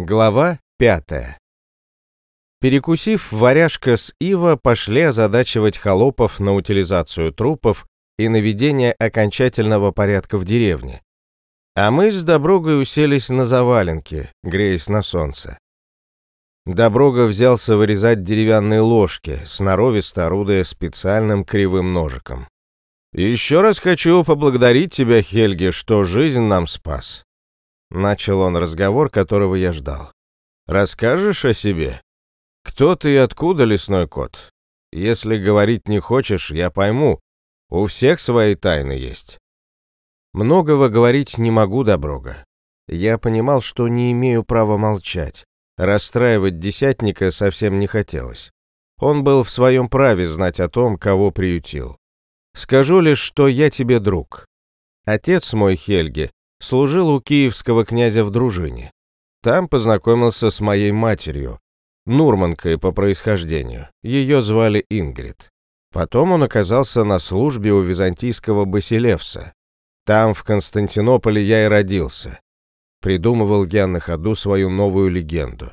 Глава пятая. Перекусив, варяжка с Ива пошли озадачивать холопов на утилизацию трупов и наведение окончательного порядка в деревне. А мы с Доброгой уселись на заваленке, греясь на солнце. Доброга взялся вырезать деревянные ложки, сноровисто орудуя специальным кривым ножиком. «Еще раз хочу поблагодарить тебя, Хельги, что жизнь нам спас. Начал он разговор, которого я ждал. «Расскажешь о себе? Кто ты и откуда, лесной кот? Если говорить не хочешь, я пойму. У всех свои тайны есть». Многого говорить не могу, Доброга. Я понимал, что не имею права молчать. Расстраивать десятника совсем не хотелось. Он был в своем праве знать о том, кого приютил. Скажу лишь, что я тебе друг. Отец мой, Хельги, служил у киевского князя в дружине. Там познакомился с моей матерью, Нурманкой по происхождению. Ее звали Ингрид. Потом он оказался на службе у византийского Басилевса. Там, в Константинополе, я и родился. Придумывал я на ходу свою новую легенду.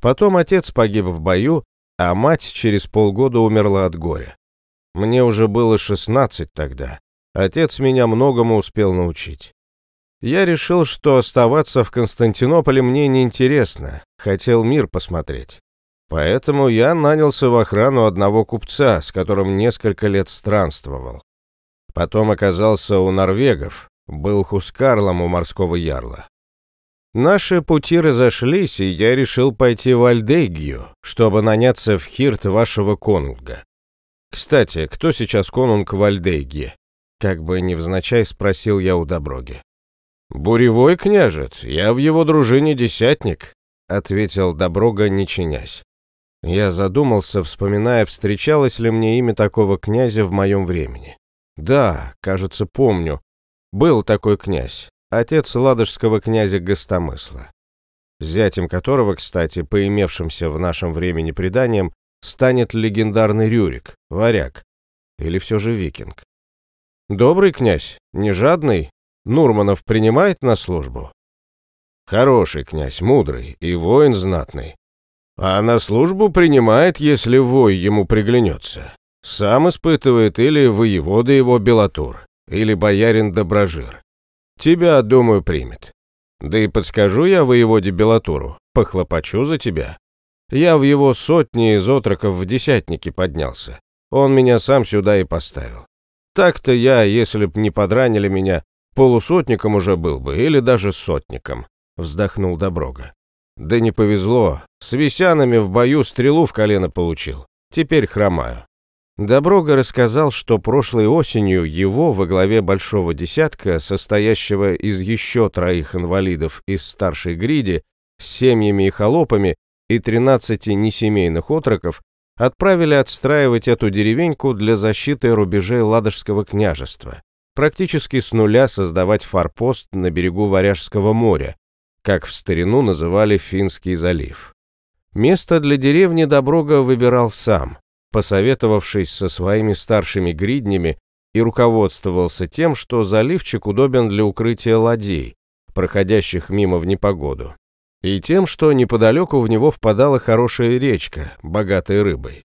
Потом отец погиб в бою, а мать через полгода умерла от горя. Мне уже было 16 тогда. Отец меня многому успел научить. Я решил, что оставаться в Константинополе мне неинтересно, хотел мир посмотреть. Поэтому я нанялся в охрану одного купца, с которым несколько лет странствовал. Потом оказался у норвегов, был хускарлом у морского ярла. Наши пути разошлись, и я решил пойти в Альдегию, чтобы наняться в хирт вашего конунга. Кстати, кто сейчас конунг в Альдегии? Как бы невзначай спросил я у Доброги. «Буревой княжет, я в его дружине десятник», — ответил Доброга, не чинясь. Я задумался, вспоминая, встречалось ли мне имя такого князя в моем времени. Да, кажется, помню. Был такой князь, отец ладожского князя Гостомысла. Зятем которого, кстати, по имевшимся в нашем времени преданиям, станет легендарный Рюрик, варяг. Или все же викинг. Добрый князь, не жадный, Нурманов принимает на службу? Хороший князь, мудрый и воин знатный. А на службу принимает, если вой ему приглянется. Сам испытывает или воевода его Белатур, или боярин Доброжир. Тебя, думаю, примет. Да и подскажу я воеводе Белатуру, похлопочу за тебя. Я в его сотни из отроков в десятники поднялся. Он меня сам сюда и поставил. Так-то я, если б не подранили меня, Полусотником уже был бы, или даже сотником, вздохнул Доброга. Да не повезло, с висянами в бою стрелу в колено получил. Теперь хромаю. Доброга рассказал, что прошлой осенью его во главе большого десятка, состоящего из еще троих инвалидов из старшей гриди, с семьями и холопами и 13 несемейных отроков, отправили отстраивать эту деревеньку для защиты рубежей Ладожского княжества практически с нуля создавать форпост на берегу Варяжского моря, как в старину называли Финский залив. Место для деревни Доброга выбирал сам, посоветовавшись со своими старшими гриднями и руководствовался тем, что заливчик удобен для укрытия ладей, проходящих мимо в непогоду, и тем, что неподалеку в него впадала хорошая речка, богатая рыбой.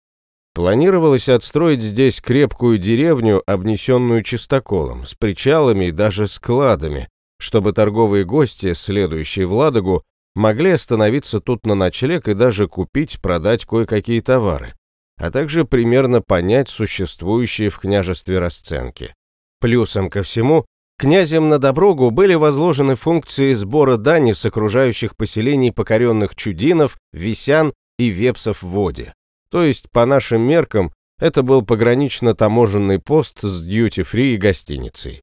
Планировалось отстроить здесь крепкую деревню, обнесенную чистоколом, с причалами и даже складами, чтобы торговые гости, следующие в Ладогу, могли остановиться тут на ночлег и даже купить, продать кое-какие товары, а также примерно понять существующие в княжестве расценки. Плюсом ко всему, князем на Доброгу были возложены функции сбора дани с окружающих поселений покоренных чудинов, висян и вепсов в воде. То есть, по нашим меркам, это был погранично-таможенный пост с дьюти-фри и гостиницей.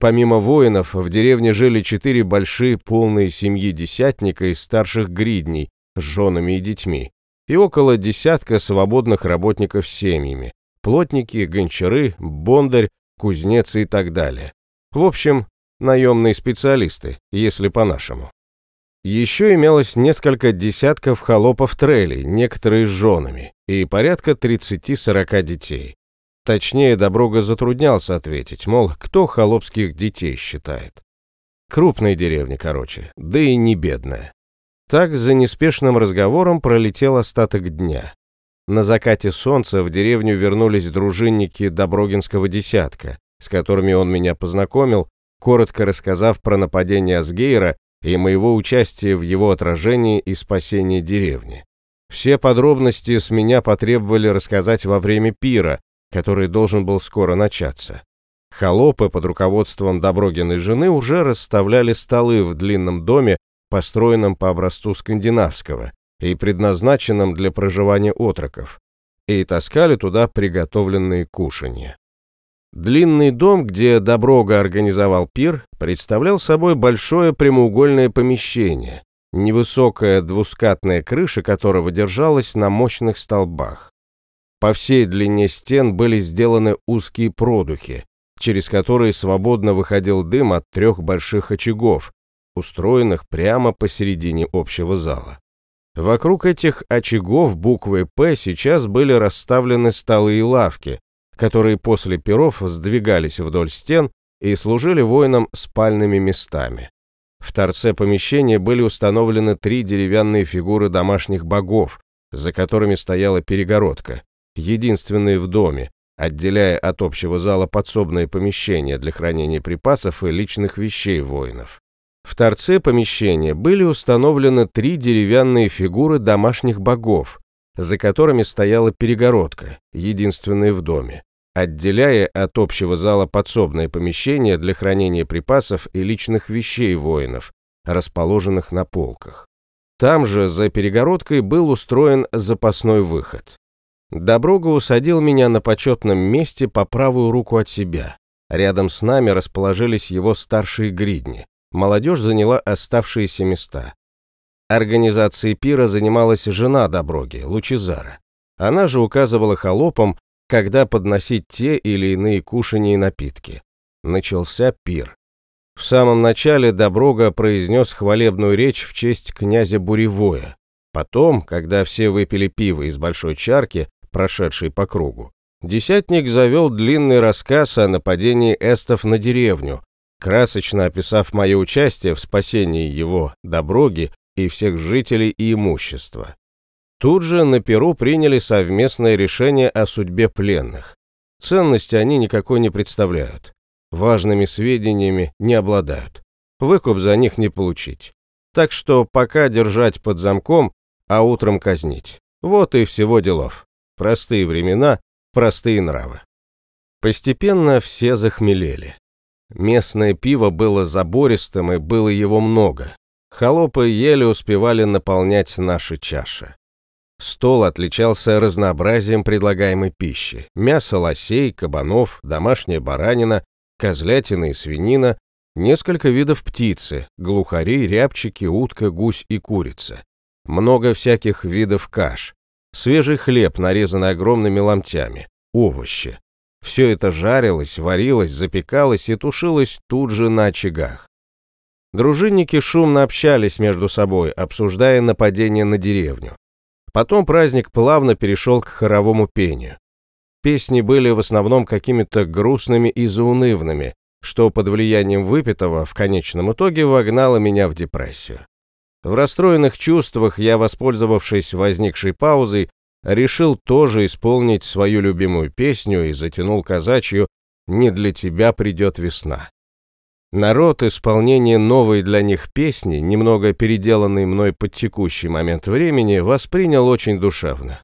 Помимо воинов, в деревне жили четыре большие полные семьи десятника из старших гридней с женами и детьми, и около десятка свободных работников с семьями, плотники, гончары, бондарь, кузнецы и так далее. В общем, наемные специалисты, если по-нашему. Еще имелось несколько десятков холопов-трелей, некоторые с женами, и порядка 30-40 детей. Точнее, Доброга затруднялся ответить, мол, кто холопских детей считает. Крупная деревня, короче, да и не бедная. Так за неспешным разговором пролетел остаток дня. На закате солнца в деревню вернулись дружинники Доброгинского десятка, с которыми он меня познакомил, коротко рассказав про нападение Асгейра и моего участия в его отражении и спасении деревни. Все подробности с меня потребовали рассказать во время пира, который должен был скоро начаться. Холопы под руководством Доброгиной жены уже расставляли столы в длинном доме, построенном по образцу скандинавского и предназначенном для проживания отроков, и таскали туда приготовленные кушанья. Длинный дом, где Доброга организовал пир, представлял собой большое прямоугольное помещение, невысокая двускатная крыша которого держалась на мощных столбах. По всей длине стен были сделаны узкие продухи, через которые свободно выходил дым от трех больших очагов, устроенных прямо посередине общего зала. Вокруг этих очагов буквы «П» сейчас были расставлены столы и лавки, которые после перов сдвигались вдоль стен и служили воинам спальными местами. В торце помещения были установлены три деревянные фигуры домашних богов, за которыми стояла перегородка, единственные в доме, отделяя от общего зала подсобное помещение для хранения припасов и личных вещей воинов. В торце помещения были установлены три деревянные фигуры домашних богов, за которыми стояла перегородка, единственная в доме отделяя от общего зала подсобное помещение для хранения припасов и личных вещей воинов, расположенных на полках. Там же, за перегородкой, был устроен запасной выход. Доброга усадил меня на почетном месте по правую руку от себя. Рядом с нами расположились его старшие гридни. Молодежь заняла оставшиеся места. Организацией пира занималась жена Доброги, Лучезара. Она же указывала холопам, когда подносить те или иные кушания и напитки. Начался пир. В самом начале Доброга произнес хвалебную речь в честь князя Буревоя. Потом, когда все выпили пиво из большой чарки, прошедшей по кругу, десятник завел длинный рассказ о нападении эстов на деревню, красочно описав мое участие в спасении его, Доброги и всех жителей и имущества. Тут же на Перу приняли совместное решение о судьбе пленных. Ценности они никакой не представляют. Важными сведениями не обладают. Выкуп за них не получить. Так что пока держать под замком, а утром казнить. Вот и всего делов. Простые времена, простые нравы. Постепенно все захмелели. Местное пиво было забористым, и было его много. Холопы еле успевали наполнять наши чаши. Стол отличался разнообразием предлагаемой пищи. Мясо лосей, кабанов, домашняя баранина, козлятина и свинина, несколько видов птицы, глухари, рябчики, утка, гусь и курица. Много всяких видов каш. Свежий хлеб, нарезанный огромными ломтями, овощи. Все это жарилось, варилось, запекалось и тушилось тут же на очагах. Дружинники шумно общались между собой, обсуждая нападение на деревню. Потом праздник плавно перешел к хоровому пению. Песни были в основном какими-то грустными и заунывными, что под влиянием выпитого в конечном итоге вогнало меня в депрессию. В расстроенных чувствах я, воспользовавшись возникшей паузой, решил тоже исполнить свою любимую песню и затянул казачью «Не для тебя придет весна». Народ исполнение новой для них песни, немного переделанной мной под текущий момент времени, воспринял очень душевно.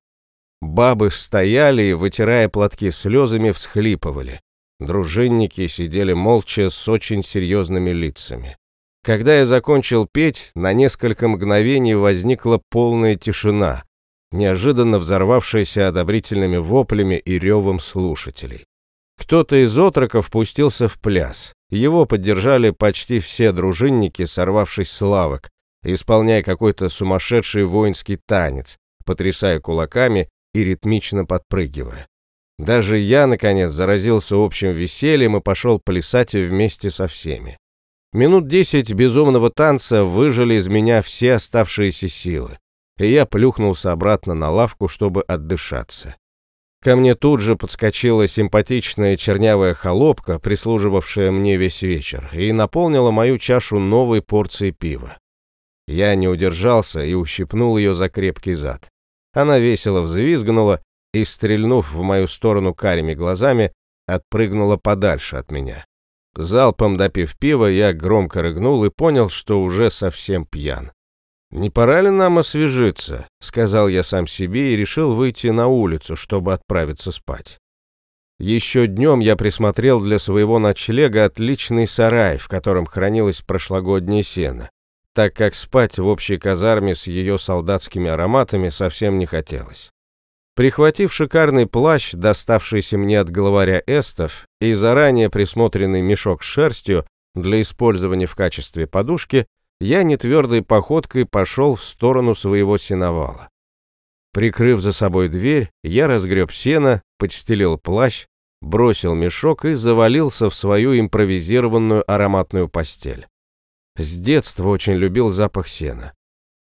Бабы стояли и, вытирая платки слезами, всхлипывали. Дружинники сидели молча с очень серьезными лицами. Когда я закончил петь, на несколько мгновений возникла полная тишина, неожиданно взорвавшаяся одобрительными воплями и ревом слушателей. Кто-то из отроков пустился в пляс. Его поддержали почти все дружинники, сорвавшись с лавок, исполняя какой-то сумасшедший воинский танец, потрясая кулаками и ритмично подпрыгивая. Даже я, наконец, заразился общим весельем и пошел плясать вместе со всеми. Минут десять безумного танца выжили из меня все оставшиеся силы, и я плюхнулся обратно на лавку, чтобы отдышаться. Ко мне тут же подскочила симпатичная чернявая холопка, прислуживавшая мне весь вечер, и наполнила мою чашу новой порцией пива. Я не удержался и ущипнул ее за крепкий зад. Она весело взвизгнула и, стрельнув в мою сторону карими глазами, отпрыгнула подальше от меня. Залпом допив пива, я громко рыгнул и понял, что уже совсем пьян. «Не пора ли нам освежиться?» — сказал я сам себе и решил выйти на улицу, чтобы отправиться спать. Еще днем я присмотрел для своего ночлега отличный сарай, в котором хранилось прошлогоднее сено, так как спать в общей казарме с ее солдатскими ароматами совсем не хотелось. Прихватив шикарный плащ, доставшийся мне от главаря эстов, и заранее присмотренный мешок с шерстью для использования в качестве подушки, я нетвердой походкой пошел в сторону своего сеновала. Прикрыв за собой дверь, я разгреб сено, подстелил плащ, бросил мешок и завалился в свою импровизированную ароматную постель. С детства очень любил запах сена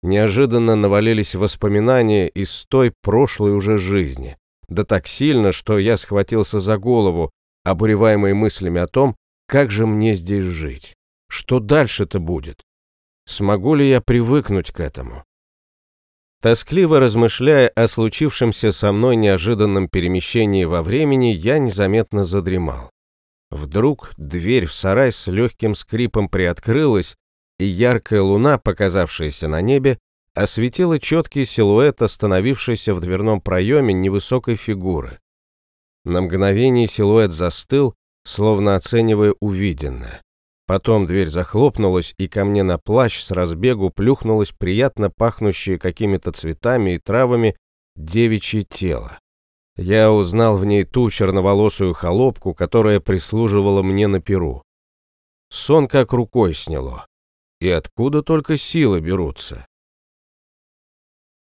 неожиданно навалились воспоминания из той прошлой уже жизни. Да так сильно, что я схватился за голову, обуреваемый мыслями о том, как же мне здесь жить. Что дальше-то будет? Смогу ли я привыкнуть к этому? Тоскливо размышляя о случившемся со мной неожиданном перемещении во времени, я незаметно задремал. Вдруг дверь в сарай с легким скрипом приоткрылась, и яркая луна, показавшаяся на небе, осветила четкий силуэт остановившейся в дверном проеме невысокой фигуры. На мгновение силуэт застыл, словно оценивая увиденное. Потом дверь захлопнулась, и ко мне на плащ с разбегу плюхнулось приятно пахнущее какими-то цветами и травами девичье тело. Я узнал в ней ту черноволосую холопку, которая прислуживала мне на перу. Сон как рукой сняло. И откуда только силы берутся?